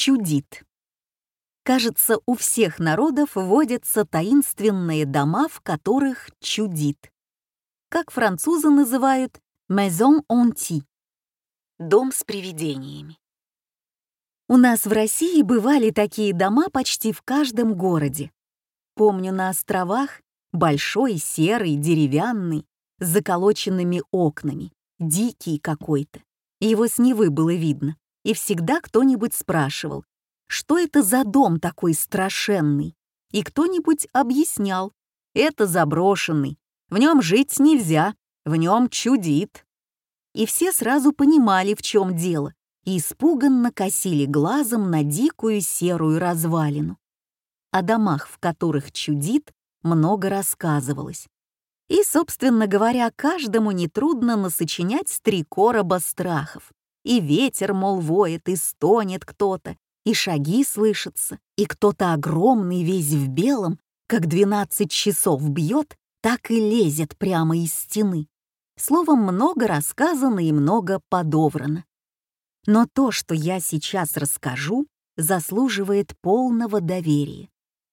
чудит. Кажется, у всех народов водятся таинственные дома, в которых чудит. Как французы называют «maison hantie» — дом с привидениями. У нас в России бывали такие дома почти в каждом городе. Помню, на островах большой, серый, деревянный, с заколоченными окнами, дикий какой-то. Его с Невы было видно, и всегда кто-нибудь спрашивал, что это за дом такой страшенный, и кто-нибудь объяснял, это заброшенный, в нем жить нельзя, в нем чудит. И все сразу понимали, в чем дело, и испуганно косили глазом на дикую серую развалину. О домах, в которых чудит, много рассказывалось. И, собственно говоря, каждому нетрудно насочинять три короба страхов. И ветер, мол, воет, и стонет кто-то, и шаги слышатся, и кто-то огромный весь в белом, как двенадцать часов бьет, так и лезет прямо из стены. Словом, много рассказано и много подобрано. Но то, что я сейчас расскажу, заслуживает полного доверия.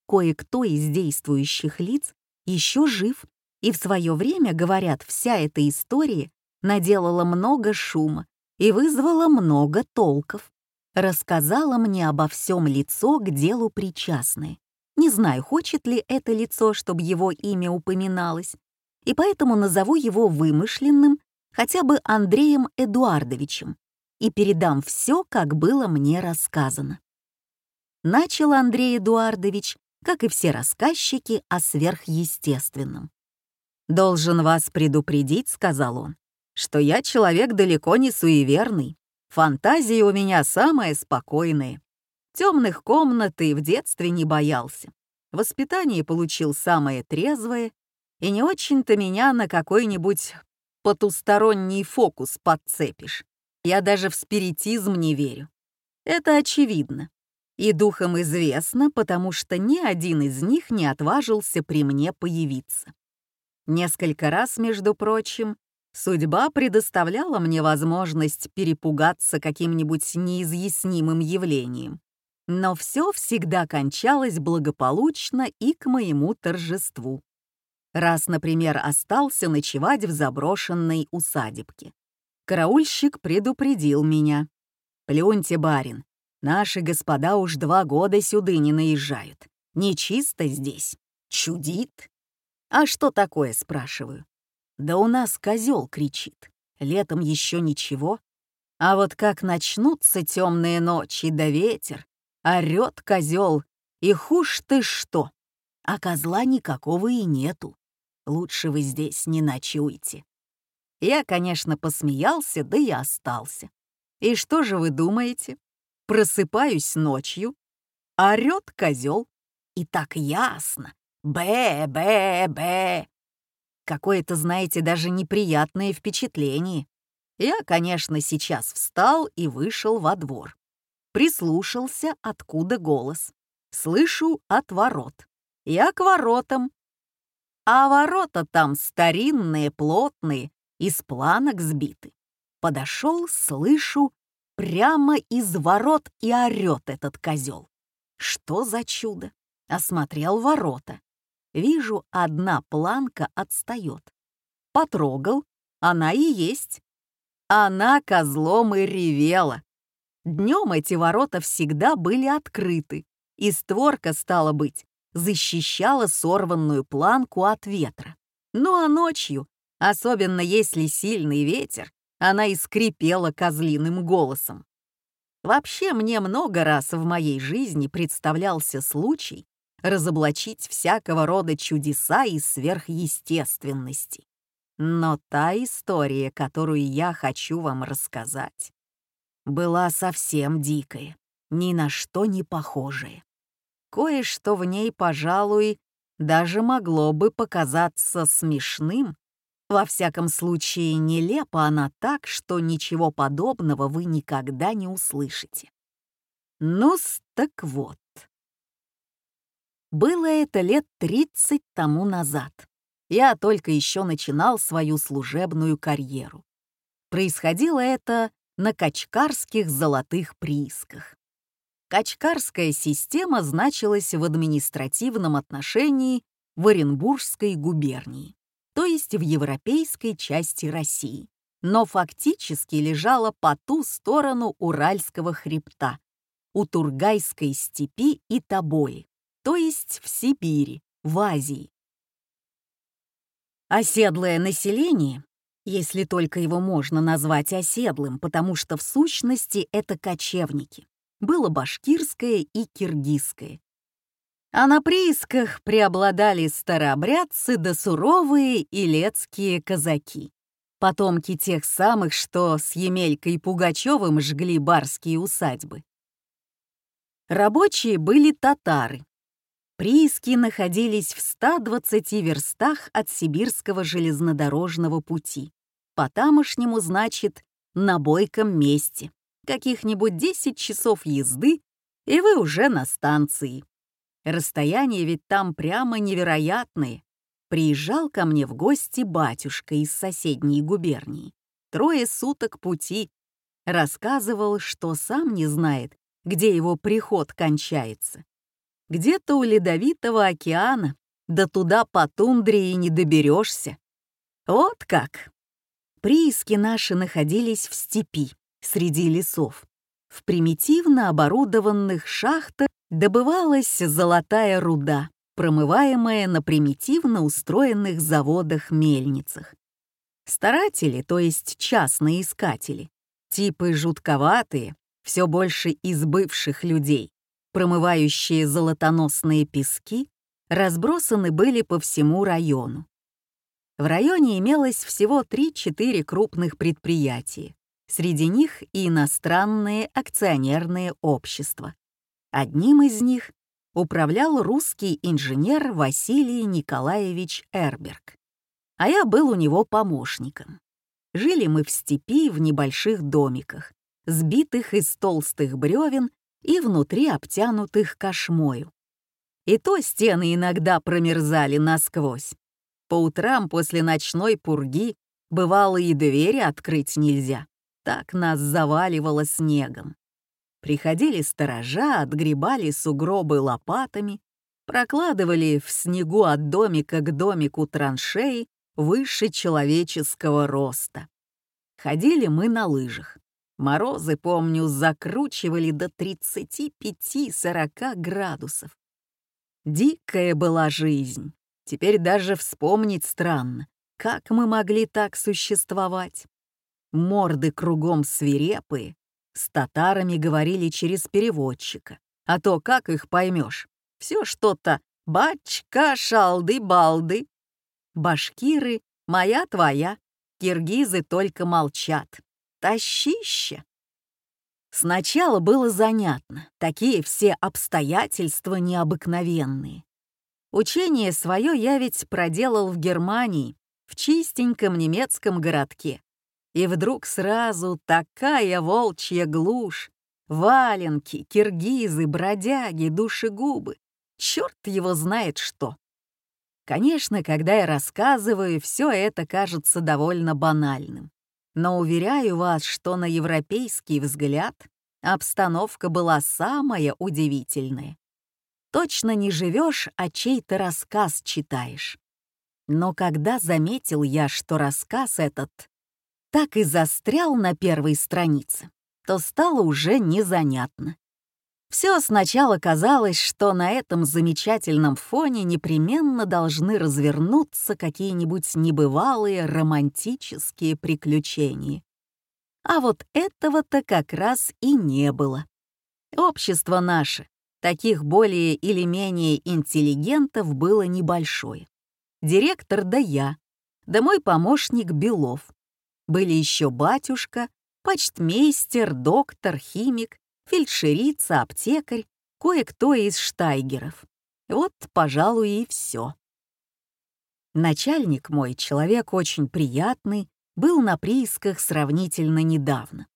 Кое-кто из действующих лиц еще жив, и в свое время, говорят, вся эта история наделала много шума и вызвала много толков. Рассказала мне обо всем лицо к делу причастное. Не знаю, хочет ли это лицо, чтобы его имя упоминалось, и поэтому назову его вымышленным, хотя бы Андреем Эдуардовичем, и передам все, как было мне рассказано. Начал Андрей Эдуардович, как и все рассказчики, о сверхъестественном. «Должен вас предупредить», — сказал он, «что я человек далеко не суеверный. Фантазии у меня самые спокойные. Темных комнат и в детстве не боялся. Воспитание получил самое трезвое, и не очень-то меня на какой-нибудь потусторонний фокус подцепишь. Я даже в спиритизм не верю. Это очевидно. И духом известно, потому что ни один из них не отважился при мне появиться. Несколько раз, между прочим, судьба предоставляла мне возможность перепугаться каким-нибудь неизъяснимым явлением. Но все всегда кончалось благополучно и к моему торжеству. Раз, например, остался ночевать в заброшенной усадебке. Караульщик предупредил меня. «Плюньте, барин, наши господа уж два года сюды не наезжают. Нечисто здесь. Чудит». «А что такое?» — спрашиваю. «Да у нас козел кричит. Летом еще ничего. А вот как начнутся темные ночи да ветер, орёт козел, и хушь ты что. А козла никакого и нету. Лучше вы здесь не ночуйте. Я, конечно, посмеялся, да и остался. И что же вы думаете? Просыпаюсь ночью, орёт козел, и так ясно. Бэ-бэ-бэ. Какое-то, знаете, даже неприятное впечатление. Я, конечно, сейчас встал и вышел во двор. Прислушался, откуда голос. Слышу от ворот. Я к воротам. А ворота там старинные, плотные, из планок сбиты. Подошел, слышу, прямо из ворот и орет этот козел. Что за чудо? Осмотрел ворота. Вижу, одна планка отстает. Потрогал, она и есть. Она козлом и ревела. Днем эти ворота всегда были открыты, и створка, стала быть, защищала сорванную планку от ветра. Ну а ночью Особенно если сильный ветер, она и скрипела козлиным голосом. Вообще, мне много раз в моей жизни представлялся случай разоблачить всякого рода чудеса и сверхъестественности. Но та история, которую я хочу вам рассказать, была совсем дикая, ни на что не похожая. Кое-что в ней, пожалуй, даже могло бы показаться смешным во всяком случае, нелепа она так, что ничего подобного вы никогда не услышите. ну так вот. Было это лет 30 тому назад. Я только еще начинал свою служебную карьеру. Происходило это на качкарских золотых приисках. Качкарская система значилась в административном отношении в Оренбургской губернии, то есть в европейской части России, но фактически лежала по ту сторону Уральского хребта, у Тургайской степи и Тоболи, то есть в Сибири, в Азии. Оседлое население, если только его можно назвать оседлым, потому что в сущности это кочевники, было башкирское и киргизское. А на приисках преобладали старообрядцы да суровые илецкие казаки, потомки тех самых, что с Емелькой Пугачевым жгли барские усадьбы. Рабочие были татары, Прииски находились в 120 верстах от сибирского железнодорожного пути. По-тамошнему, значит, на бойком месте. Каких-нибудь 10 часов езды, и вы уже на станции. Расстояние ведь там прямо невероятное. Приезжал ко мне в гости батюшка из соседней губернии. Трое суток пути. Рассказывал, что сам не знает, где его приход кончается где-то у ледовитого океана, да туда по тундре и не доберешься. Вот как. Прииски наши находились в степи, среди лесов. В примитивно оборудованных шахтах добывалась золотая руда, промываемая на примитивно устроенных заводах-мельницах. Старатели, то есть частные искатели, типы жутковатые, все больше из бывших людей, промывающие золотоносные пески, разбросаны были по всему району. В районе имелось всего 3-4 крупных предприятия, среди них и иностранные акционерные общества. Одним из них управлял русский инженер Василий Николаевич Эрберг, а я был у него помощником. Жили мы в степи в небольших домиках, сбитых из толстых бревен и внутри обтянутых кошмою. И то стены иногда промерзали насквозь. По утрам после ночной пурги бывало и двери открыть нельзя. Так нас заваливало снегом. Приходили сторожа, отгребали сугробы лопатами, прокладывали в снегу от домика к домику траншеи выше человеческого роста. Ходили мы на лыжах. Морозы, помню, закручивали до 35-40 градусов. Дикая была жизнь. Теперь даже вспомнить странно, как мы могли так существовать. Морды кругом свирепые, с татарами говорили через переводчика. А то как их поймешь? Все что-то «бачка, шалды-балды». Башкиры — моя твоя, киргизы только молчат. Тащище. Сначала было занятно, такие все обстоятельства необыкновенные. Учение свое я ведь проделал в Германии, в чистеньком немецком городке. И вдруг сразу такая волчья глушь, валенки, киргизы, бродяги, душегубы. Черт его знает что. Конечно, когда я рассказываю, все это кажется довольно банальным. Но уверяю вас, что на европейский взгляд обстановка была самая удивительная. Точно не живешь, а чей-то рассказ читаешь. Но когда заметил я, что рассказ этот так и застрял на первой странице, то стало уже незанятно. Все сначала казалось, что на этом замечательном фоне непременно должны развернуться какие-нибудь небывалые романтические приключения. А вот этого-то как раз и не было. Общество наше, таких более или менее интеллигентов было небольшое. Директор да я, да мой помощник Белов. Были еще батюшка, почтмейстер, доктор, химик, фельдшерица, аптекарь, кое-кто из штайгеров. Вот, пожалуй, и все. Начальник мой, человек очень приятный, был на приисках сравнительно недавно.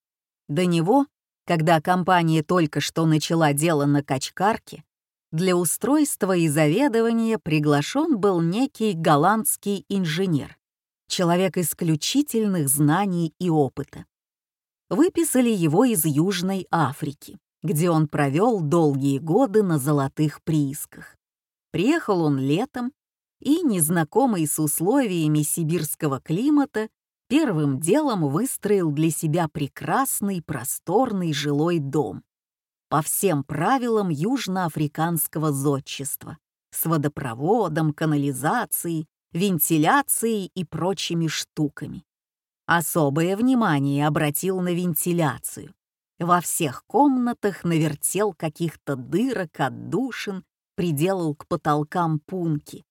До него, когда компания только что начала дело на качкарке, для устройства и заведования приглашен был некий голландский инженер, человек исключительных знаний и опыта выписали его из Южной Африки, где он провел долгие годы на золотых приисках. Приехал он летом и, незнакомый с условиями сибирского климата, первым делом выстроил для себя прекрасный просторный жилой дом по всем правилам южноафриканского зодчества с водопроводом, канализацией, вентиляцией и прочими штуками. Особое внимание обратил на вентиляцию. Во всех комнатах навертел каких-то дырок, отдушин, приделал к потолкам пунки.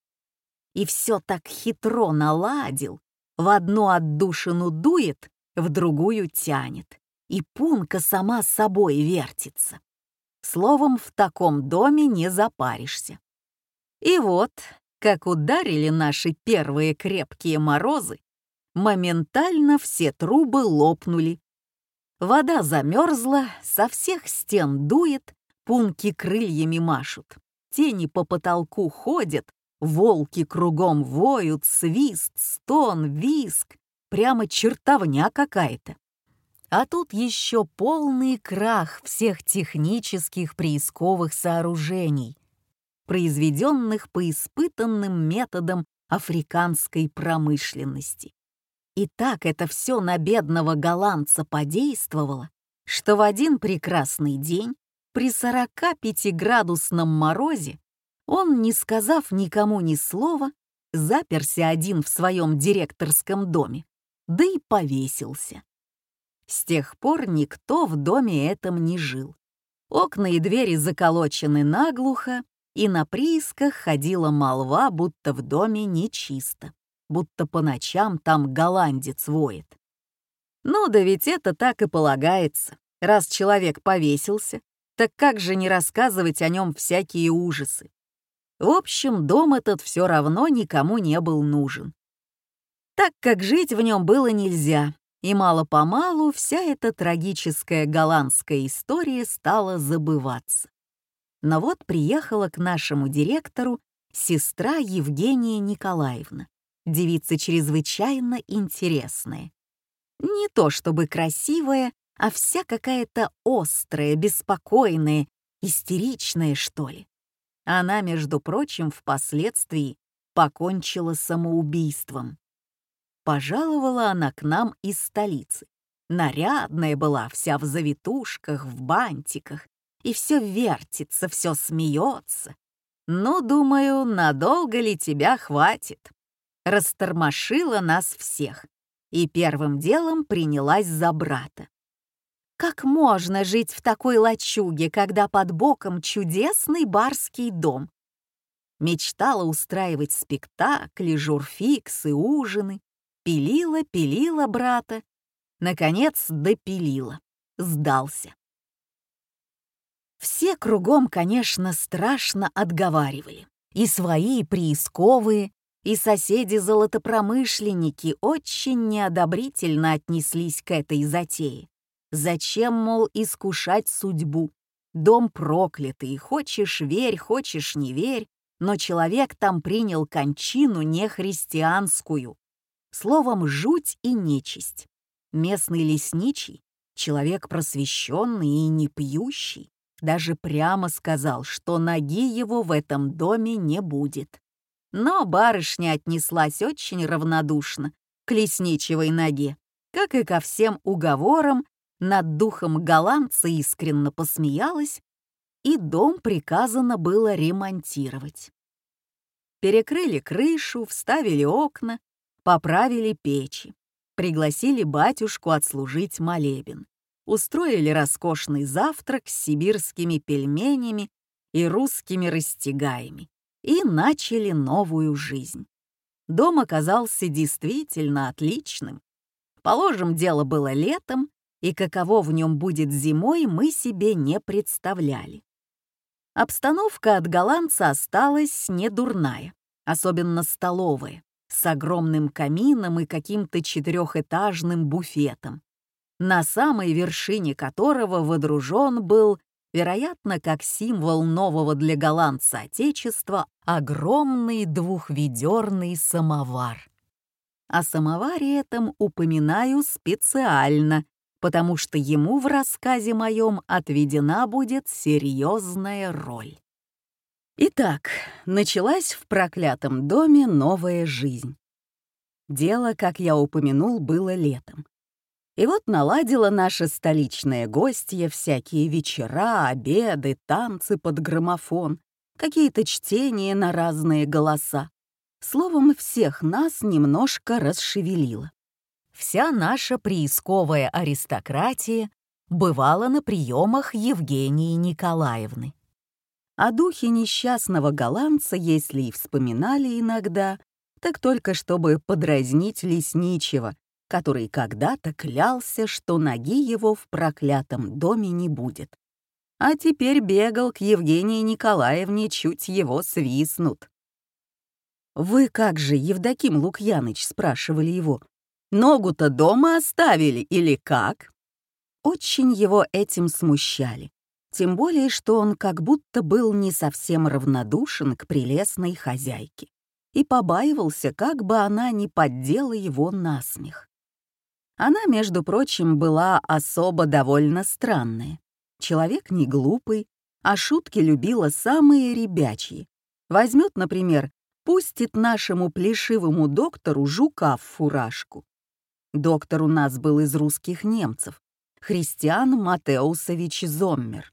И все так хитро наладил. В одну отдушину дует, в другую тянет. И пунка сама собой вертится. Словом, в таком доме не запаришься. И вот, как ударили наши первые крепкие морозы, моментально все трубы лопнули. Вода замерзла, со всех стен дует, пунки крыльями машут, тени по потолку ходят, волки кругом воют, свист, стон, виск, прямо чертовня какая-то. А тут еще полный крах всех технических приисковых сооружений, произведенных по испытанным методам африканской промышленности. И так это все на бедного голландца подействовало, что в один прекрасный день при 45-градусном морозе он, не сказав никому ни слова, заперся один в своем директорском доме, да и повесился. С тех пор никто в доме этом не жил. Окна и двери заколочены наглухо, и на приисках ходила молва, будто в доме нечисто, будто по ночам там голландец воет. Ну да ведь это так и полагается. Раз человек повесился, так как же не рассказывать о нем всякие ужасы? В общем, дом этот все равно никому не был нужен. Так как жить в нем было нельзя, и мало-помалу вся эта трагическая голландская история стала забываться. Но вот приехала к нашему директору сестра Евгения Николаевна, девица чрезвычайно интересная. Не то чтобы красивая, а вся какая-то острая, беспокойная, истеричная, что ли. Она, между прочим, впоследствии покончила самоубийством. Пожаловала она к нам из столицы. Нарядная была, вся в завитушках, в бантиках, и все вертится, все смеется. Ну, думаю, надолго ли тебя хватит? Растормошила нас всех и первым делом принялась за брата. Как можно жить в такой лачуге, когда под боком чудесный барский дом? Мечтала устраивать спектакли, журфиксы, ужины, Пилила, пилила брата. Наконец допилила. Сдался. Все кругом, конечно, страшно отговаривали. И свои, и приисковые, и соседи-золотопромышленники очень неодобрительно отнеслись к этой затее. Зачем, мол, искушать судьбу? Дом проклятый, хочешь верь, хочешь не верь, но человек там принял кончину нехристианскую. Словом, жуть и нечисть. Местный лесничий, человек просвещенный и не пьющий, даже прямо сказал, что ноги его в этом доме не будет. Но барышня отнеслась очень равнодушно к лесничевой ноге, как и ко всем уговорам, над духом голландца искренно посмеялась, и дом приказано было ремонтировать. Перекрыли крышу, вставили окна, поправили печи, пригласили батюшку отслужить молебен, устроили роскошный завтрак с сибирскими пельменями и русскими растягаями и начали новую жизнь. Дом оказался действительно отличным. Положим, дело было летом, и каково в нем будет зимой, мы себе не представляли. Обстановка от голландца осталась недурная, особенно столовая с огромным камином и каким-то четырехэтажным буфетом, на самой вершине которого водружен был, вероятно, как символ нового для голландца Отечества, огромный двухведерный самовар. О самоваре этом упоминаю специально, потому что ему в рассказе моем отведена будет серьезная роль. Итак, началась в проклятом доме новая жизнь. Дело, как я упомянул, было летом. И вот наладила наша столичная гостья всякие вечера, обеды, танцы под граммофон, какие-то чтения на разные голоса. Словом, всех нас немножко расшевелила. Вся наша приисковая аристократия бывала на приемах Евгении Николаевны. О духе несчастного голландца, если и вспоминали иногда, так только чтобы подразнить лесничего, который когда-то клялся, что ноги его в проклятом доме не будет. А теперь бегал к Евгении Николаевне, чуть его свистнут. «Вы как же, Евдоким Лукьяныч?» — спрашивали его. «Ногу-то дома оставили или как?» Очень его этим смущали. Тем более, что он как будто был не совсем равнодушен к прелестной хозяйке и побаивался, как бы она не поддела его насмех. Она, между прочим, была особо довольно странная. Человек не глупый, а шутки любила самые ребячьи. Возьмет, например, пустит нашему плешивому доктору жука в фуражку. Доктор у нас был из русских немцев, Христиан Матеусович Зоммер.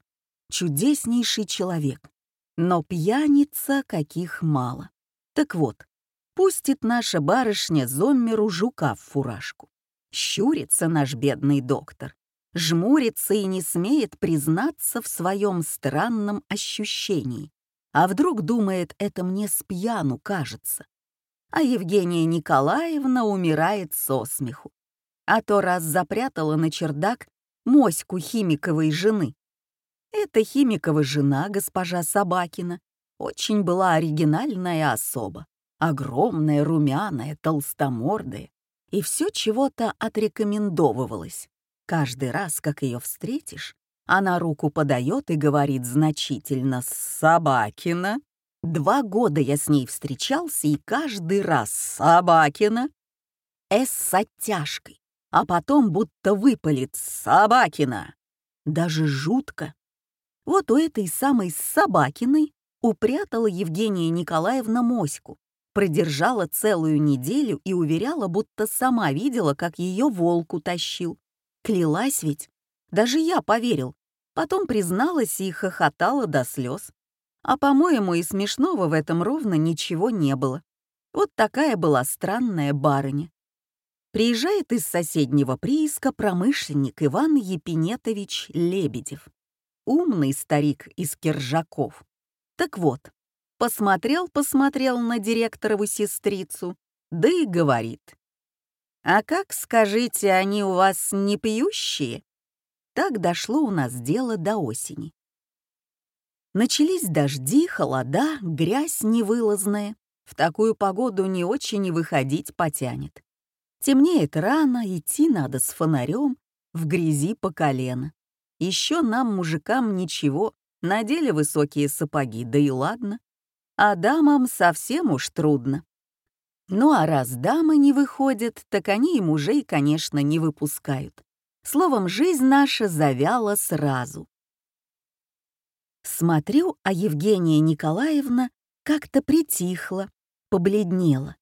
Чудеснейший человек, но пьяница каких мало. Так вот, пустит наша барышня Зоммеру жука в фуражку. Щурится наш бедный доктор, жмурится и не смеет признаться в своем странном ощущении. А вдруг думает, это мне с пьяну кажется. А Евгения Николаевна умирает со смеху. А то раз запрятала на чердак моську химиковой жены. Эта химикова жена, госпожа Собакина, очень была оригинальная особа, огромная, румяная, толстомордая, и все чего-то отрекомендовывалось. Каждый раз, как ее встретишь, она руку подает и говорит значительно «Собакина». Два года я с ней встречался, и каждый раз «Собакина». «С» с оттяжкой, а потом будто выпалит «Собакина». Даже жутко. Вот у этой самой Собакиной упрятала Евгения Николаевна моську, продержала целую неделю и уверяла, будто сама видела, как ее волк утащил. Клялась ведь. Даже я поверил. Потом призналась и хохотала до слез. А, по-моему, и смешного в этом ровно ничего не было. Вот такая была странная барыня. Приезжает из соседнего прииска промышленник Иван Епинетович Лебедев. Умный старик из Киржаков. Так вот, посмотрел-посмотрел на директорову сестрицу, да и говорит. «А как, скажите, они у вас не пьющие?» Так дошло у нас дело до осени. Начались дожди, холода, грязь невылазная. В такую погоду не очень и выходить потянет. Темнеет рано, идти надо с фонарем, в грязи по колено. Еще нам, мужикам, ничего, надели высокие сапоги, да и ладно. А дамам совсем уж трудно. Ну а раз дамы не выходят, так они и мужей, конечно, не выпускают. Словом, жизнь наша завяла сразу. Смотрю, а Евгения Николаевна как-то притихла, побледнела.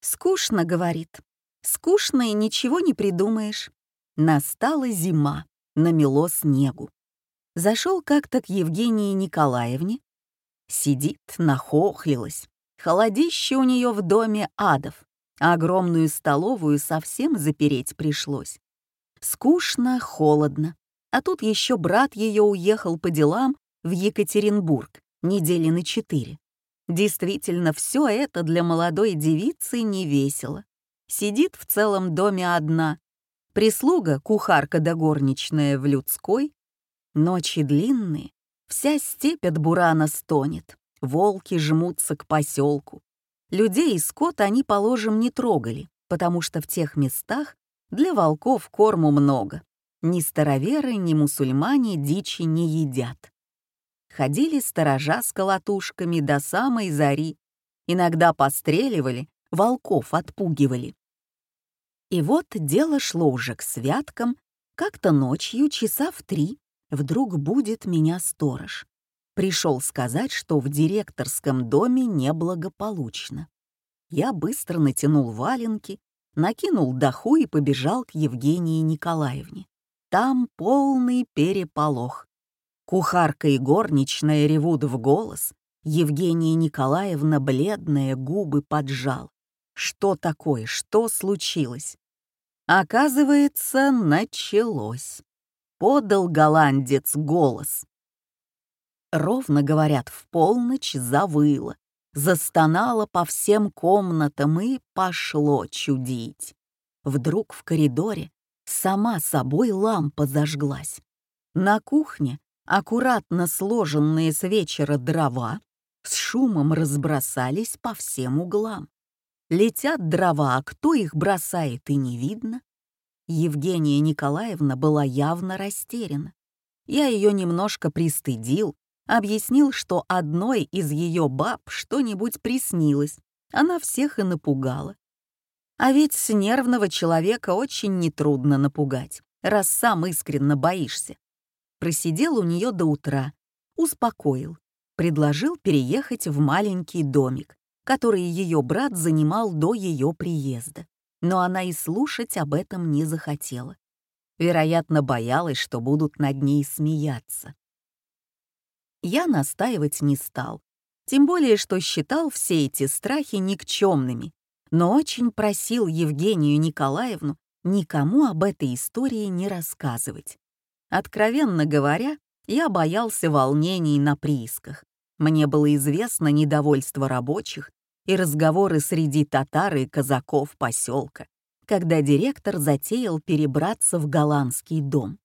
«Скучно», — говорит. «Скучно и ничего не придумаешь». Настала зима, намело снегу. Зашел как-то к Евгении Николаевне. Сидит, нахохлилась. Холодище у нее в доме адов. А огромную столовую совсем запереть пришлось. Скучно, холодно. А тут еще брат ее уехал по делам в Екатеринбург недели на четыре. Действительно, все это для молодой девицы не весело. Сидит в целом доме одна. Прислуга, кухарка да горничная в людской, Ночи длинные, вся степь от бурана стонет, волки жмутся к поселку. Людей и скот они, положим, не трогали, потому что в тех местах для волков корму много. Ни староверы, ни мусульмане дичи не едят. Ходили сторожа с колотушками до самой зари, иногда постреливали, волков отпугивали. И вот дело шло уже к святкам, Как-то ночью, часа в три, вдруг будет меня сторож. Пришел сказать, что в директорском доме неблагополучно. Я быстро натянул валенки, накинул доху и побежал к Евгении Николаевне. Там полный переполох. Кухарка и горничная ревут в голос. Евгения Николаевна, бледная, губы поджал. Что такое? Что случилось? Оказывается, началось. Подал голландец голос. Ровно, говорят, в полночь завыло, застонало по всем комнатам и пошло чудить. Вдруг в коридоре сама собой лампа зажглась. На кухне аккуратно сложенные с вечера дрова с шумом разбросались по всем углам. Летят дрова, а кто их бросает и не видно. Евгения Николаевна была явно растеряна. Я ее немножко пристыдил, объяснил, что одной из ее баб что-нибудь приснилось. Она всех и напугала. А ведь с нервного человека очень нетрудно напугать, раз сам искренне боишься. Просидел у нее до утра, успокоил, предложил переехать в маленький домик, который ее брат занимал до ее приезда. Но она и слушать об этом не захотела. Вероятно, боялась, что будут над ней смеяться. Я настаивать не стал, тем более, что считал все эти страхи никчемными, но очень просил Евгению Николаевну никому об этой истории не рассказывать. Откровенно говоря, я боялся волнений на приисках. Мне было известно недовольство рабочих и разговоры среди татар и казаков поселка, когда директор затеял перебраться в голландский дом.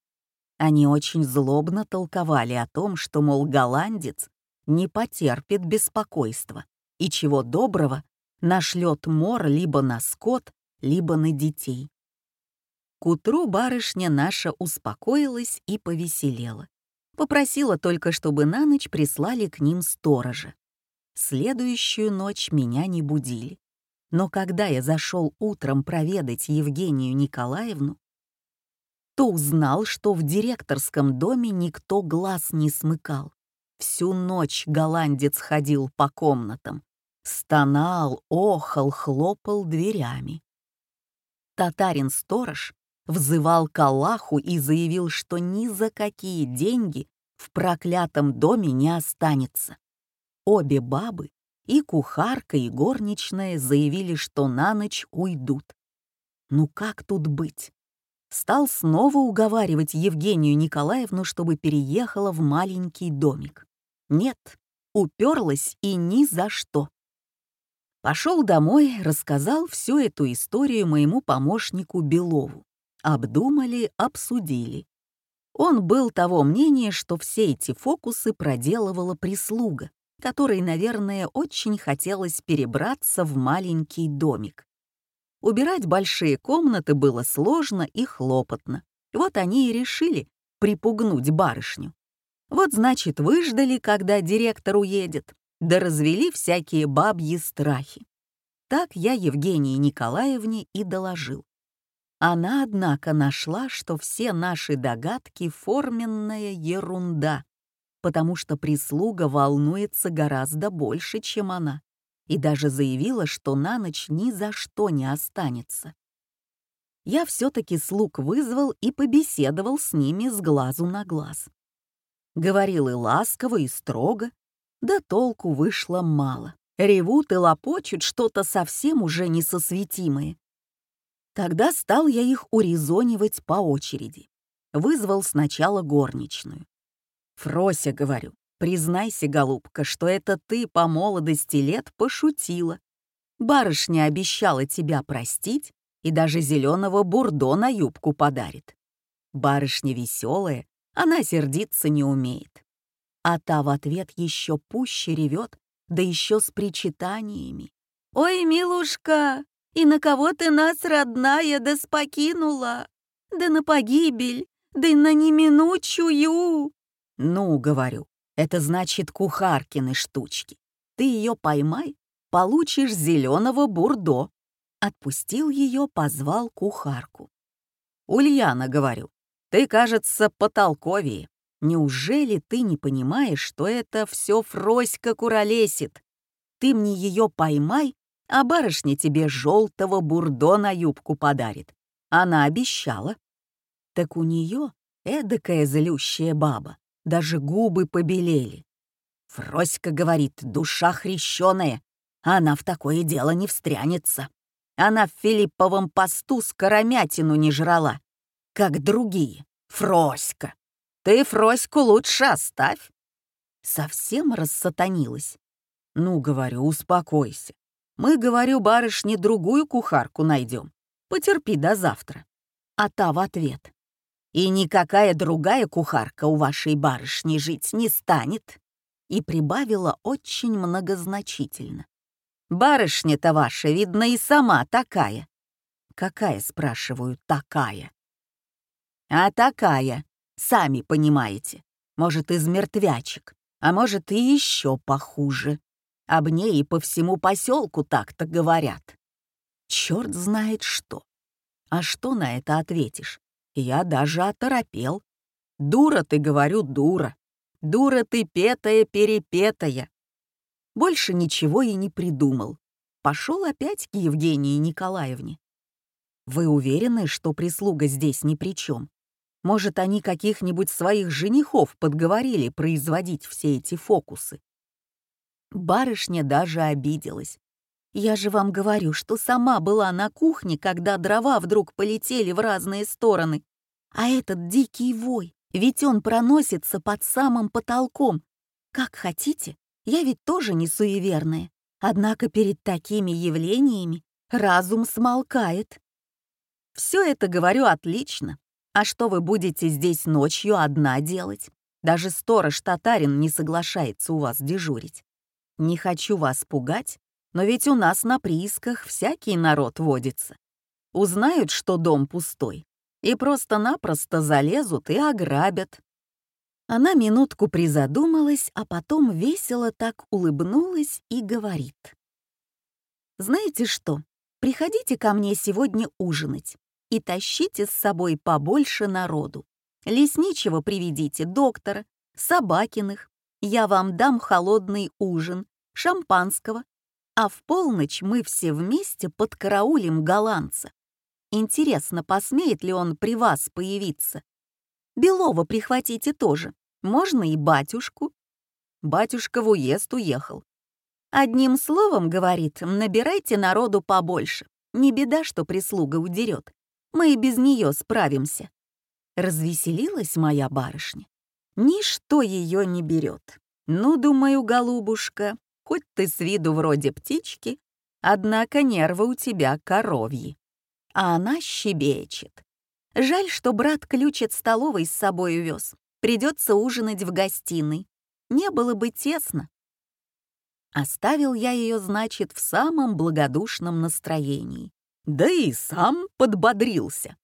Они очень злобно толковали о том, что, мол, голландец не потерпит беспокойства и чего доброго нашлет мор либо на скот, либо на детей. К утру барышня наша успокоилась и повеселела. Попросила только, чтобы на ночь прислали к ним сторожа. Следующую ночь меня не будили. Но когда я зашел утром проведать Евгению Николаевну, то узнал, что в директорском доме никто глаз не смыкал. Всю ночь голландец ходил по комнатам, стонал, охал, хлопал дверями. Татарин-сторож взывал к Аллаху и заявил, что ни за какие деньги в проклятом доме не останется. Обе бабы, и кухарка, и горничная, заявили, что на ночь уйдут. Ну как тут быть? Стал снова уговаривать Евгению Николаевну, чтобы переехала в маленький домик. Нет, уперлась и ни за что. Пошел домой, рассказал всю эту историю моему помощнику Белову обдумали, обсудили. Он был того мнения, что все эти фокусы проделывала прислуга, которой, наверное, очень хотелось перебраться в маленький домик. Убирать большие комнаты было сложно и хлопотно. Вот они и решили припугнуть барышню. Вот, значит, выждали, когда директор уедет, да развели всякие бабьи страхи. Так я Евгении Николаевне и доложил. Она, однако, нашла, что все наши догадки — форменная ерунда, потому что прислуга волнуется гораздо больше, чем она, и даже заявила, что на ночь ни за что не останется. Я все-таки слуг вызвал и побеседовал с ними с глазу на глаз. Говорил и ласково, и строго, да толку вышло мало. Ревут и лопочут что-то совсем уже несосветимое. Тогда стал я их урезонивать по очереди. Вызвал сначала горничную. «Фрося, — говорю, — признайся, голубка, что это ты по молодости лет пошутила. Барышня обещала тебя простить и даже зеленого бурдо на юбку подарит. Барышня веселая, она сердиться не умеет. А та в ответ еще пуще ревет, да еще с причитаниями. «Ой, милушка, и на кого ты нас, родная, да спокинула? Да на погибель, да на неминучую!» «Ну, — говорю, — это значит кухаркины штучки. Ты ее поймай, получишь зеленого бурдо». Отпустил ее, позвал кухарку. «Ульяна, — говорю, — Ты, кажется, потолковее. Неужели ты не понимаешь, что это все Фроська куролесит? Ты мне ее поймай, а барышня тебе желтого бурдо на юбку подарит. Она обещала. Так у нее эдакая злющая баба, даже губы побелели. Фроська говорит, душа хрещеная, она в такое дело не встрянется. Она в Филипповом посту скоромятину не жрала, как другие. Фроська. Ты Фроську лучше оставь. Совсем рассатанилась. Ну, говорю, успокойся. Мы, говорю, барышне другую кухарку найдем. Потерпи до завтра. А та в ответ. И никакая другая кухарка у вашей барышни жить не станет. И прибавила очень многозначительно. Барышня-то ваша, видно, и сама такая. Какая, спрашиваю, такая? А такая, сами понимаете. Может, из мертвячек, а может, и еще похуже. Об ней и по всему поселку так-то говорят. Черт знает что. А что на это ответишь? Я даже оторопел. Дура ты, говорю, дура. Дура ты петая-перепетая. Больше ничего и не придумал. Пошел опять к Евгении Николаевне. Вы уверены, что прислуга здесь ни при чем? Может, они каких-нибудь своих женихов подговорили производить все эти фокусы? Барышня даже обиделась. «Я же вам говорю, что сама была на кухне, когда дрова вдруг полетели в разные стороны. А этот дикий вой, ведь он проносится под самым потолком. Как хотите, я ведь тоже не суеверная. Однако перед такими явлениями разум смолкает. Все это говорю отлично. А что вы будете здесь ночью одна делать? Даже сторож-татарин не соглашается у вас дежурить. Не хочу вас пугать, но ведь у нас на приисках всякий народ водится. Узнают, что дом пустой, и просто-напросто залезут и ограбят. Она минутку призадумалась, а потом весело так улыбнулась и говорит. «Знаете что, приходите ко мне сегодня ужинать и тащите с собой побольше народу. Лесничего приведите, доктора, Собакиных. Я вам дам холодный ужин, шампанского, а в полночь мы все вместе подкараулим голландца. Интересно, посмеет ли он при вас появиться? Белова прихватите тоже. Можно и батюшку. Батюшка в уезд уехал. Одним словом, говорит, набирайте народу побольше. Не беда, что прислуга удерет. Мы и без нее справимся. Развеселилась моя барышня. Ничто ее не берет. Ну, думаю, голубушка, хоть ты с виду вроде птички, однако нервы у тебя коровьи. А она щебечет. Жаль, что брат ключ от столовой с собой увез. Придется ужинать в гостиной. Не было бы тесно. Оставил я ее, значит, в самом благодушном настроении. Да и сам подбодрился.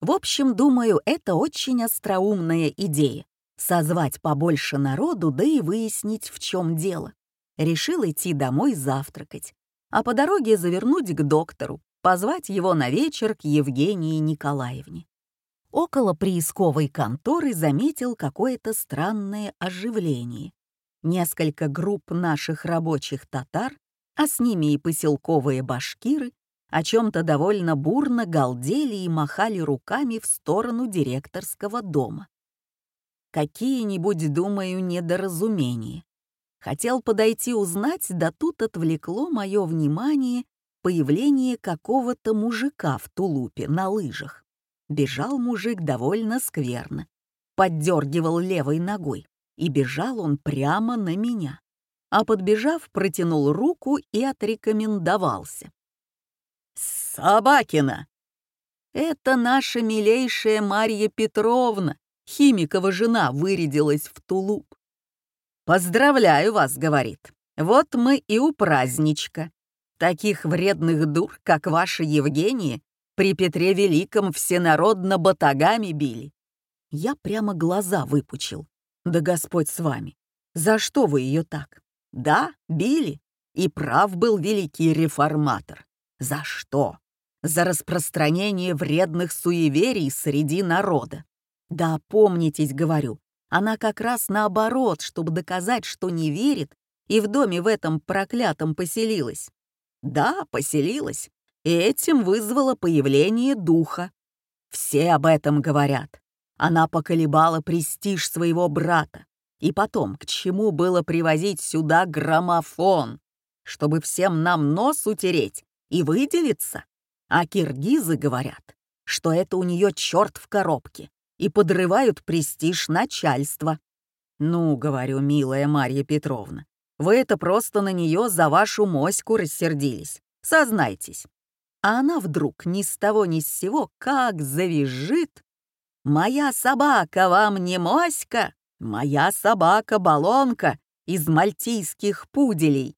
В общем, думаю, это очень остроумная идея — созвать побольше народу, да и выяснить, в чем дело. Решил идти домой завтракать, а по дороге завернуть к доктору, позвать его на вечер к Евгении Николаевне. Около приисковой конторы заметил какое-то странное оживление. Несколько групп наших рабочих татар, а с ними и поселковые башкиры, о чем-то довольно бурно галдели и махали руками в сторону директорского дома. Какие-нибудь, думаю, недоразумения. Хотел подойти узнать, да тут отвлекло мое внимание появление какого-то мужика в тулупе на лыжах. Бежал мужик довольно скверно, поддергивал левой ногой, и бежал он прямо на меня. А подбежав, протянул руку и отрекомендовался. «Собакина!» «Это наша милейшая Марья Петровна, химикова жена, вырядилась в тулуп. «Поздравляю вас», — говорит. «Вот мы и у праздничка. Таких вредных дур, как ваша Евгения, при Петре Великом всенародно батагами били». Я прямо глаза выпучил. «Да Господь с вами! За что вы ее так?» «Да, били. И прав был великий реформатор. За что? За распространение вредных суеверий среди народа. Да помнитесь, говорю, она как раз наоборот, чтобы доказать, что не верит, и в доме в этом проклятом поселилась. Да, поселилась, и этим вызвала появление духа. Все об этом говорят. Она поколебала престиж своего брата. И потом, к чему было привозить сюда граммофон? Чтобы всем нам нос утереть и выделиться? А киргизы говорят, что это у нее черт в коробке и подрывают престиж начальства. Ну, говорю, милая Марья Петровна, вы это просто на нее за вашу моську рассердились. Сознайтесь. А она вдруг ни с того ни с сего как завизжит. «Моя собака вам не моська, моя собака-балонка из мальтийских пуделей».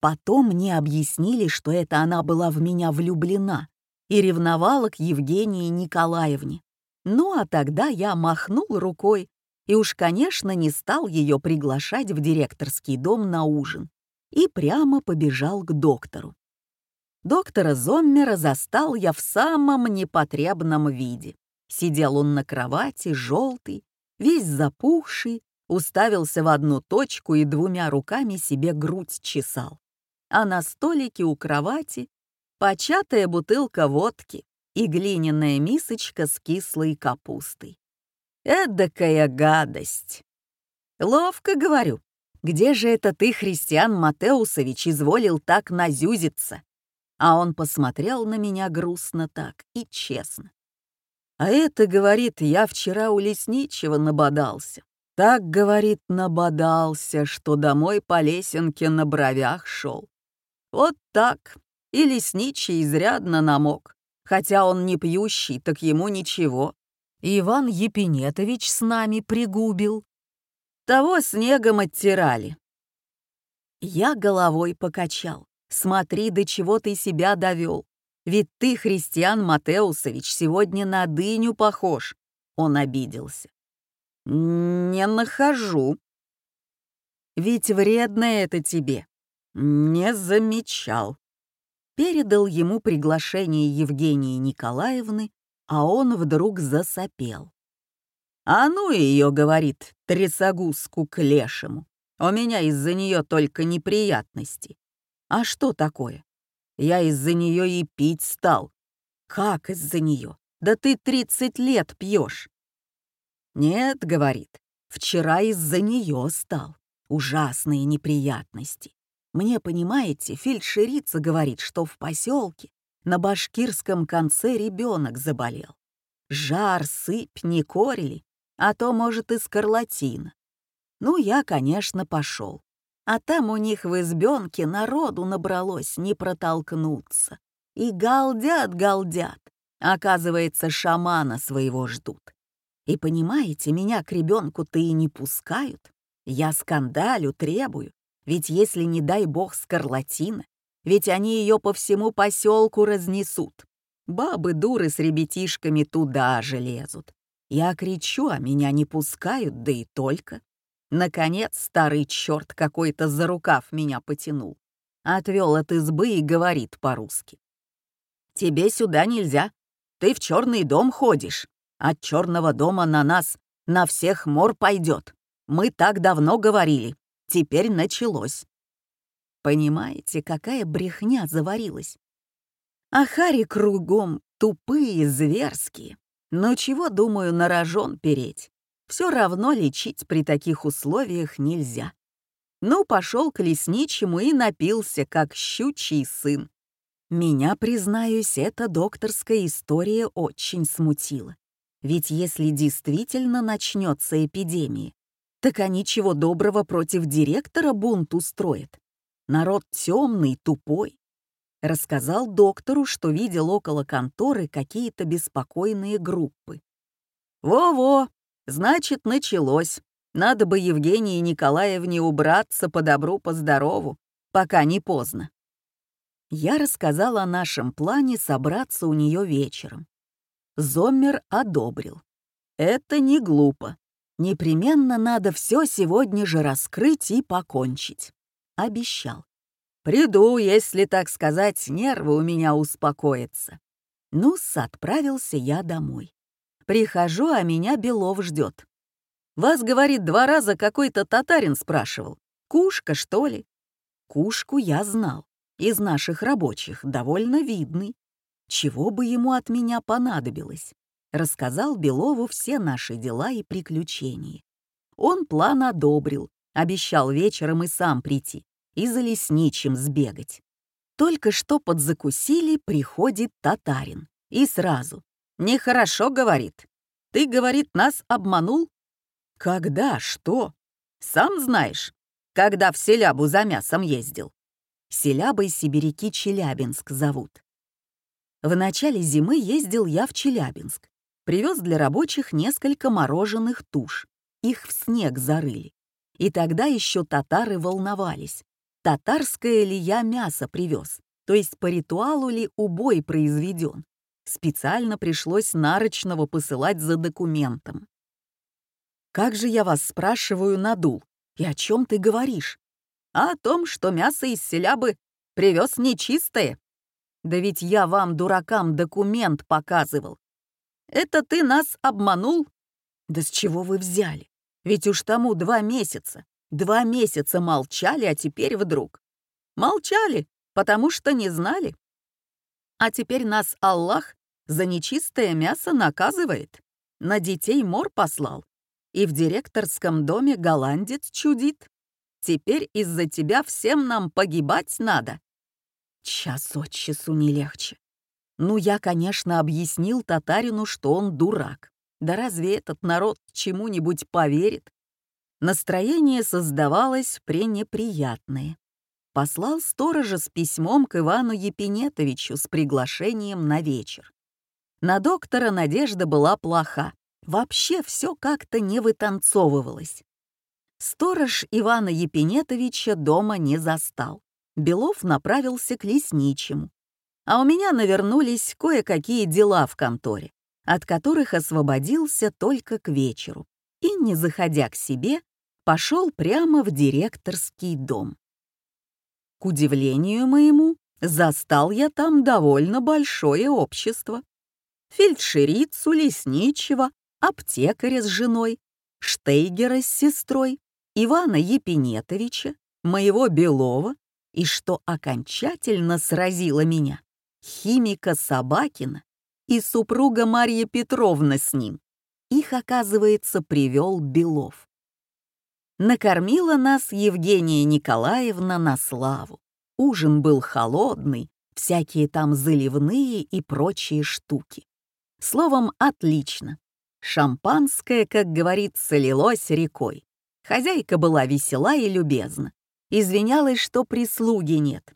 Потом мне объяснили, что это она была в меня влюблена и ревновала к Евгении Николаевне. Ну а тогда я махнул рукой и уж, конечно, не стал ее приглашать в директорский дом на ужин и прямо побежал к доктору. Доктора Зоммера застал я в самом непотребном виде. Сидел он на кровати, желтый, весь запухший, уставился в одну точку и двумя руками себе грудь чесал. А на столике у кровати початая бутылка водки и глиняная мисочка с кислой капустой. Эдакая гадость. Ловко говорю. Где же это ты, Христиан Матеусович, изволил так назюзиться? А он посмотрел на меня грустно так и честно. А это, говорит, я вчера у лесничего набодался. Так, говорит, набодался, что домой по лесенке на бровях шел. Вот так. И лесничий изрядно намок. Хотя он не пьющий, так ему ничего. Иван Епинетович с нами пригубил. Того снегом оттирали. Я головой покачал. Смотри, до чего ты себя довел. Ведь ты, Христиан Матеусович, сегодня на дыню похож. Он обиделся. Не нахожу. Ведь вредно это тебе. Не замечал. Передал ему приглашение Евгении Николаевны а он вдруг засопел. «А ну ее, — говорит, — трясогузку к лешему. У меня из-за нее только неприятности. А что такое? Я из-за нее и пить стал. Как из-за нее? Да ты тридцать лет пьешь. Нет, — говорит, — вчера из-за нее стал. Ужасные неприятности. Мне, понимаете, фельдшерица говорит, что в поселке на башкирском конце ребенок заболел. Жар, сыпь не корили, а то, может, и скарлатина. Ну, я, конечно, пошел. А там у них в избенке народу набралось не протолкнуться. И галдят, галдят. Оказывается, шамана своего ждут. И понимаете, меня к ребенку-то и не пускают. Я скандалю, требую. Ведь если, не дай бог, скарлатина, ведь они ее по всему поселку разнесут. Бабы-дуры с ребятишками туда же лезут. Я кричу, а меня не пускают, да и только. Наконец старый черт какой-то за рукав меня потянул. Отвел от избы и говорит по-русски. «Тебе сюда нельзя. Ты в черный дом ходишь. От черного дома на нас на всех мор пойдет. Мы так давно говорили. Теперь началось. Понимаете, какая брехня заварилась? А Хари кругом тупые, зверские. Но чего, думаю, на рожон переть? Все равно лечить при таких условиях нельзя. Ну, пошел к лесничему и напился, как щучий сын. Меня, признаюсь, эта докторская история очень смутила. Ведь если действительно начнется эпидемия, так они чего доброго против директора бунт устроят. Народ темный, тупой. Рассказал доктору, что видел около конторы какие-то беспокойные группы. «Во-во, значит, началось. Надо бы Евгении Николаевне убраться по добру, по здорову, пока не поздно». Я рассказал о нашем плане собраться у нее вечером. Зоммер одобрил. «Это не глупо. Непременно надо все сегодня же раскрыть и покончить обещал. «Приду, если, так сказать, нервы у меня успокоятся». Ну-с, отправился я домой. Прихожу, а меня Белов ждет. Вас, говорит, два раза какой-то татарин спрашивал. Кушка, что ли? Кушку я знал. Из наших рабочих, довольно видный. Чего бы ему от меня понадобилось? Рассказал Белову все наши дела и приключения. Он план одобрил, обещал вечером и сам прийти, и за лесничим сбегать. Только что подзакусили, приходит татарин. И сразу. «Нехорошо», — говорит. «Ты, — говорит, — нас обманул?» «Когда? Что?» «Сам знаешь, когда в Селябу за мясом ездил». Селябой сибиряки Челябинск зовут. В начале зимы ездил я в Челябинск. Привез для рабочих несколько мороженых туш. Их в снег зарыли. И тогда еще татары волновались. Татарское ли я мясо привез? То есть по ритуалу ли убой произведен? Специально пришлось Нарочного посылать за документом. «Как же я вас спрашиваю, надул? И о чем ты говоришь?» «А о том, что мясо из селябы привез нечистое. Да ведь я вам, дуракам, документ показывал. Это ты нас обманул? Да с чего вы взяли? Ведь уж тому два месяца. Два месяца молчали, а теперь вдруг. Молчали, потому что не знали. А теперь нас Аллах за нечистое мясо наказывает. На детей мор послал. И в директорском доме голландец чудит. Теперь из-за тебя всем нам погибать надо. Час от часу не легче. Ну, я, конечно, объяснил татарину, что он дурак. Да разве этот народ чему-нибудь поверит? Настроение создавалось пренеприятное. Послал сторожа с письмом к Ивану Епинетовичу с приглашением на вечер. На доктора надежда была плоха. Вообще все как-то не вытанцовывалось. Сторож Ивана Епинетовича дома не застал. Белов направился к лесничему. А у меня навернулись кое-какие дела в конторе, от которых освободился только к вечеру и, не заходя к себе, пошел прямо в директорский дом. К удивлению моему, застал я там довольно большое общество. Фельдшерицу, лесничего, аптекаря с женой, Штейгера с сестрой, Ивана Епинетовича, моего Белова и, что окончательно сразило меня, химика Собакина и супруга Марья Петровна с ним. Их, оказывается, привел Белов. Накормила нас Евгения Николаевна на славу. Ужин был холодный, всякие там заливные и прочие штуки. Словом, отлично. Шампанское, как говорится, лилось рекой. Хозяйка была весела и любезна. Извинялась, что прислуги нет.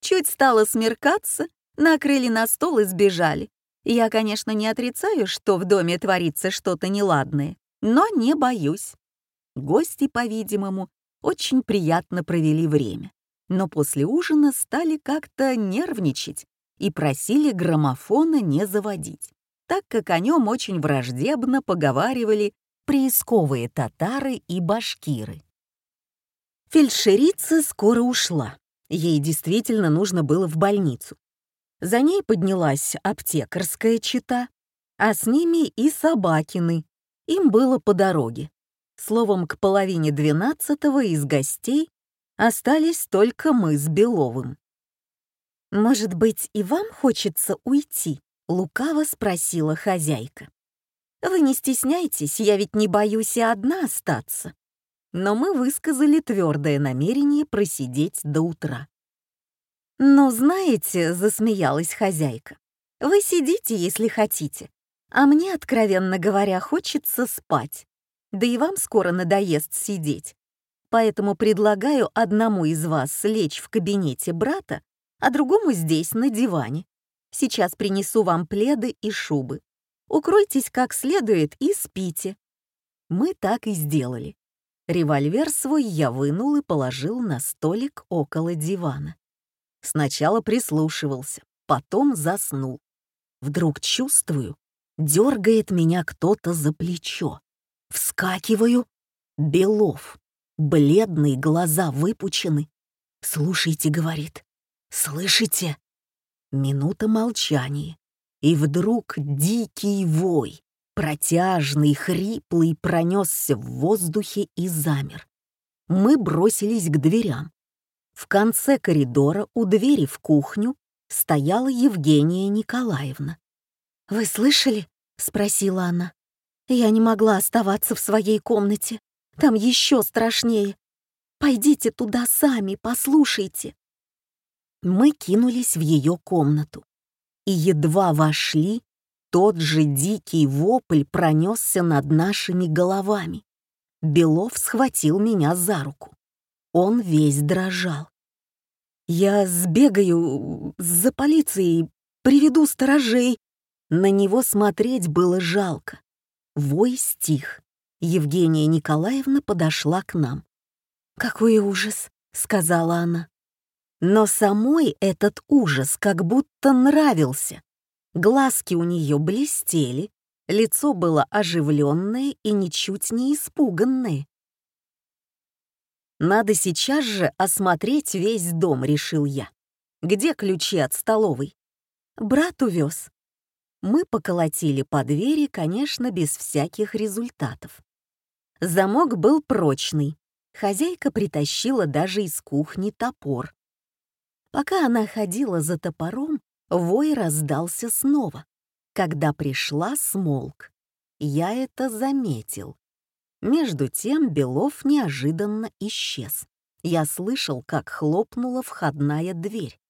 Чуть стало смеркаться, накрыли на стол и сбежали. Я, конечно, не отрицаю, что в доме творится что-то неладное, но не боюсь. Гости, по-видимому, очень приятно провели время, но после ужина стали как-то нервничать и просили граммофона не заводить, так как о нем очень враждебно поговаривали приисковые татары и башкиры. Фельдшерица скоро ушла. Ей действительно нужно было в больницу. За ней поднялась аптекарская чита, а с ними и собакины. Им было по дороге. Словом, к половине двенадцатого из гостей остались только мы с Беловым. «Может быть, и вам хочется уйти?» — лукаво спросила хозяйка. «Вы не стесняйтесь, я ведь не боюсь и одна остаться». Но мы высказали твердое намерение просидеть до утра. «Ну, знаете», — засмеялась хозяйка, — «вы сидите, если хотите, а мне, откровенно говоря, хочется спать. Да и вам скоро надоест сидеть. Поэтому предлагаю одному из вас лечь в кабинете брата, а другому здесь, на диване. Сейчас принесу вам пледы и шубы. Укройтесь как следует и спите». Мы так и сделали. Револьвер свой я вынул и положил на столик около дивана. Сначала прислушивался, потом заснул. Вдруг чувствую, дергает меня кто-то за плечо. Вскакиваю. Белов. Бледные глаза выпучены. «Слушайте», — говорит. «Слышите?» Минута молчания. И вдруг дикий вой. Протяжный, хриплый пронесся в воздухе и замер. Мы бросились к дверям. В конце коридора у двери в кухню стояла Евгения Николаевна. «Вы слышали?» — спросила она. «Я не могла оставаться в своей комнате. Там еще страшнее. Пойдите туда сами, послушайте». Мы кинулись в ее комнату. И едва вошли, тот же дикий вопль пронесся над нашими головами. Белов схватил меня за руку. Он весь дрожал. «Я сбегаю за полицией, приведу сторожей». На него смотреть было жалко. Вой стих. Евгения Николаевна подошла к нам. «Какой ужас!» — сказала она. Но самой этот ужас как будто нравился. Глазки у нее блестели, лицо было оживленное и ничуть не испуганное. «Надо сейчас же осмотреть весь дом», — решил я. «Где ключи от столовой?» «Брат увез». Мы поколотили по двери, конечно, без всяких результатов. Замок был прочный. Хозяйка притащила даже из кухни топор. Пока она ходила за топором, вой раздался снова. Когда пришла, смолк. Я это заметил. Между тем Белов неожиданно исчез. Я слышал, как хлопнула входная дверь.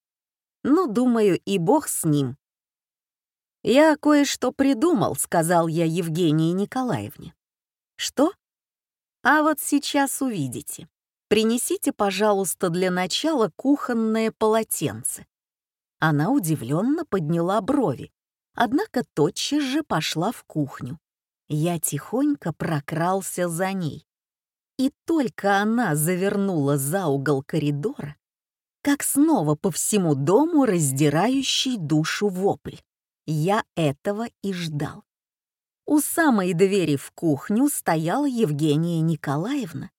Ну, думаю, и бог с ним. «Я кое-что придумал», — сказал я Евгении Николаевне. «Что?» «А вот сейчас увидите. Принесите, пожалуйста, для начала кухонное полотенце». Она удивленно подняла брови, однако тотчас же пошла в кухню. Я тихонько прокрался за ней. И только она завернула за угол коридора, как снова по всему дому раздирающий душу вопль. Я этого и ждал. У самой двери в кухню стояла Евгения Николаевна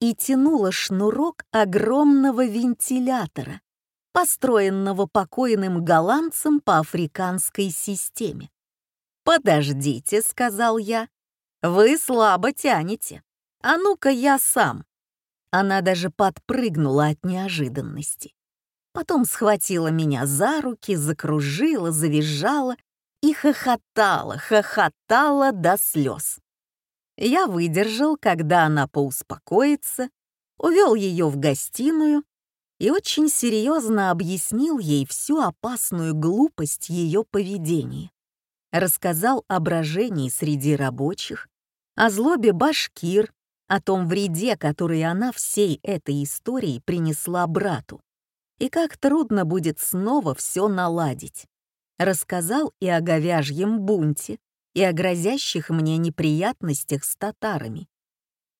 и тянула шнурок огромного вентилятора, построенного покойным голландцем по африканской системе. «Подождите», — сказал я, — «вы слабо тянете. А ну-ка я сам». Она даже подпрыгнула от неожиданности. Потом схватила меня за руки, закружила, завизжала и хохотала, хохотала до слез. Я выдержал, когда она поуспокоится, увел ее в гостиную и очень серьезно объяснил ей всю опасную глупость ее поведения. Рассказал о брожении среди рабочих, о злобе башкир, о том вреде, который она всей этой историей принесла брату, и как трудно будет снова все наладить. Рассказал и о говяжьем бунте, и о грозящих мне неприятностях с татарами.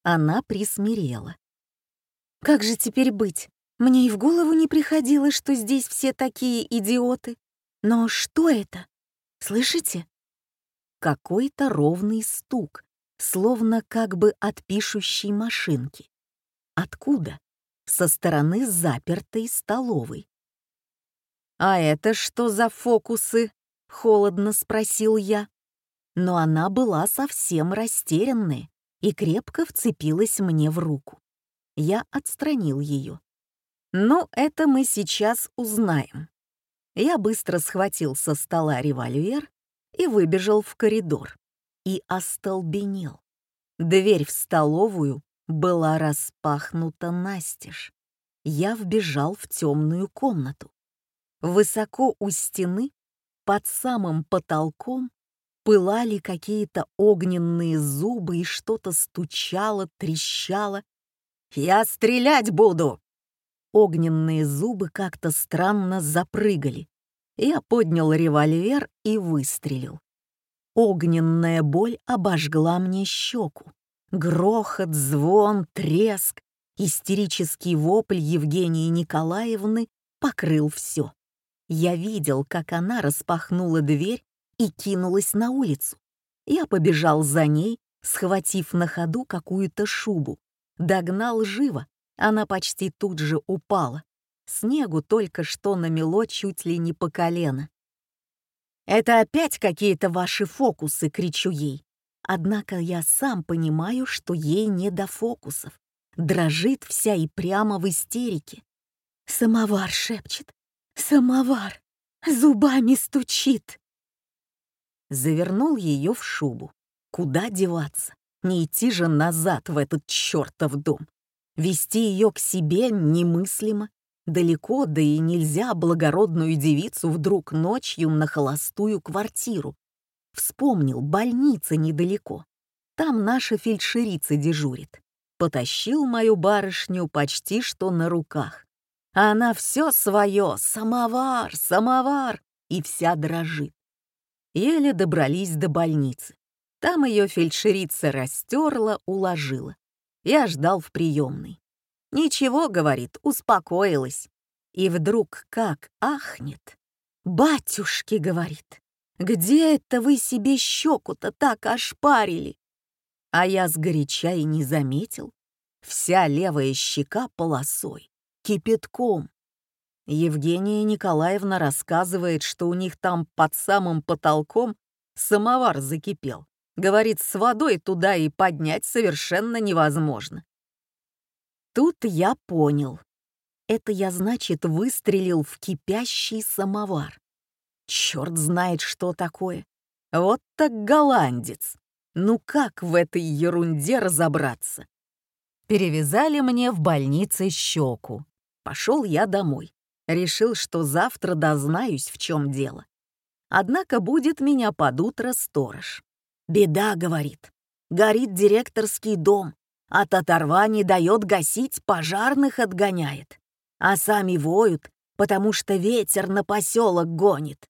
Она присмирела. «Как же теперь быть? Мне и в голову не приходило, что здесь все такие идиоты. Но что это? Слышите? Какой-то ровный стук, словно как бы от пишущей машинки. Откуда? Со стороны запертой столовой. «А это что за фокусы?» — холодно спросил я. Но она была совсем растерянная и крепко вцепилась мне в руку. Я отстранил ее. «Ну, это мы сейчас узнаем». Я быстро схватил со стола револьвер и выбежал в коридор. И остолбенел. Дверь в столовую была распахнута настежь. Я вбежал в темную комнату. Высоко у стены, под самым потолком, пылали какие-то огненные зубы и что-то стучало, трещало. «Я стрелять буду!» Огненные зубы как-то странно запрыгали. Я поднял револьвер и выстрелил. Огненная боль обожгла мне щеку. Грохот, звон, треск, истерический вопль Евгении Николаевны покрыл все. Я видел, как она распахнула дверь и кинулась на улицу. Я побежал за ней, схватив на ходу какую-то шубу. Догнал живо, она почти тут же упала. Снегу только что намело чуть ли не по колено. «Это опять какие-то ваши фокусы!» — кричу ей. Однако я сам понимаю, что ей не до фокусов. Дрожит вся и прямо в истерике. «Самовар!» — шепчет. «Самовар! Зубами стучит!» Завернул ее в шубу. Куда деваться? Не идти же назад в этот чертов дом. Вести ее к себе немыслимо. Далеко, да и нельзя благородную девицу вдруг ночью на холостую квартиру. Вспомнил, больница недалеко. Там наша фельдшерица дежурит. Потащил мою барышню почти что на руках. А она все свое, самовар, самовар, и вся дрожит. Еле добрались до больницы. Там ее фельдшерица растерла, уложила. Я ждал в приемной. «Ничего», — говорит, успокоилась. И вдруг как ахнет. «Батюшки», — говорит, — «где это вы себе щеку-то так ошпарили?» А я сгоряча и не заметил. Вся левая щека полосой, кипятком. Евгения Николаевна рассказывает, что у них там под самым потолком самовар закипел. Говорит, с водой туда и поднять совершенно невозможно. Тут я понял. Это я, значит, выстрелил в кипящий самовар. Черт знает, что такое. Вот так голландец. Ну как в этой ерунде разобраться? Перевязали мне в больнице щеку. Пошел я домой. Решил, что завтра дознаюсь, в чем дело. Однако будет меня под утро сторож. «Беда», — говорит, — «горит директорский дом, а татарва не дает гасить, пожарных отгоняет, а сами воют, потому что ветер на поселок гонит».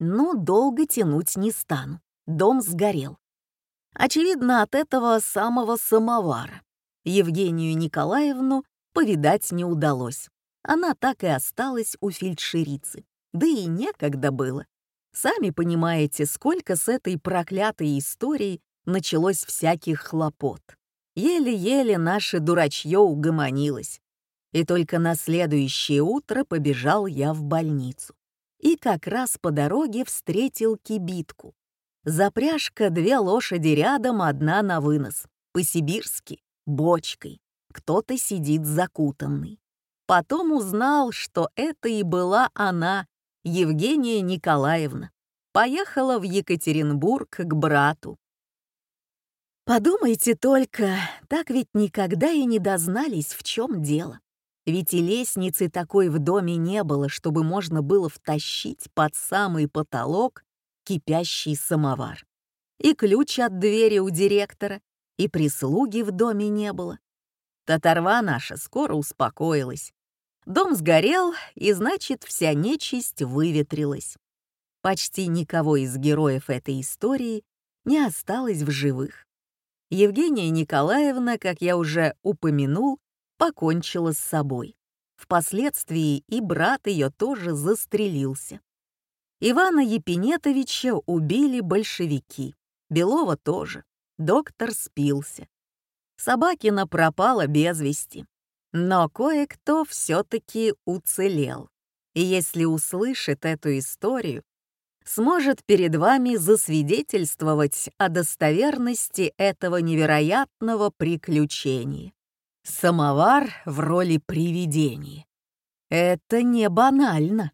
Ну, долго тянуть не стану. Дом сгорел. Очевидно, от этого самого самовара. Евгению Николаевну повидать не удалось. Она так и осталась у фельдшерицы. Да и некогда было. Сами понимаете, сколько с этой проклятой историей началось всяких хлопот. Еле-еле наше дурачье угомонилось. И только на следующее утро побежал я в больницу. И как раз по дороге встретил кибитку. Запряжка две лошади рядом, одна на вынос. По-сибирски, бочкой. Кто-то сидит закутанный. Потом узнал, что это и была она, Евгения Николаевна. Поехала в Екатеринбург к брату. Подумайте только, так ведь никогда и не дознались, в чем дело. Ведь и лестницы такой в доме не было, чтобы можно было втащить под самый потолок кипящий самовар. И ключ от двери у директора, и прислуги в доме не было. Татарва наша скоро успокоилась. Дом сгорел, и значит, вся нечисть выветрилась. Почти никого из героев этой истории не осталось в живых. Евгения Николаевна, как я уже упомянул, покончила с собой. Впоследствии и брат ее тоже застрелился. Ивана Епинетовича убили большевики, Белова тоже, доктор спился. Собакина пропала без вести. Но кое-кто все-таки уцелел. И если услышит эту историю, сможет перед вами засвидетельствовать о достоверности этого невероятного приключения. Самовар в роли привидения. Это не банально.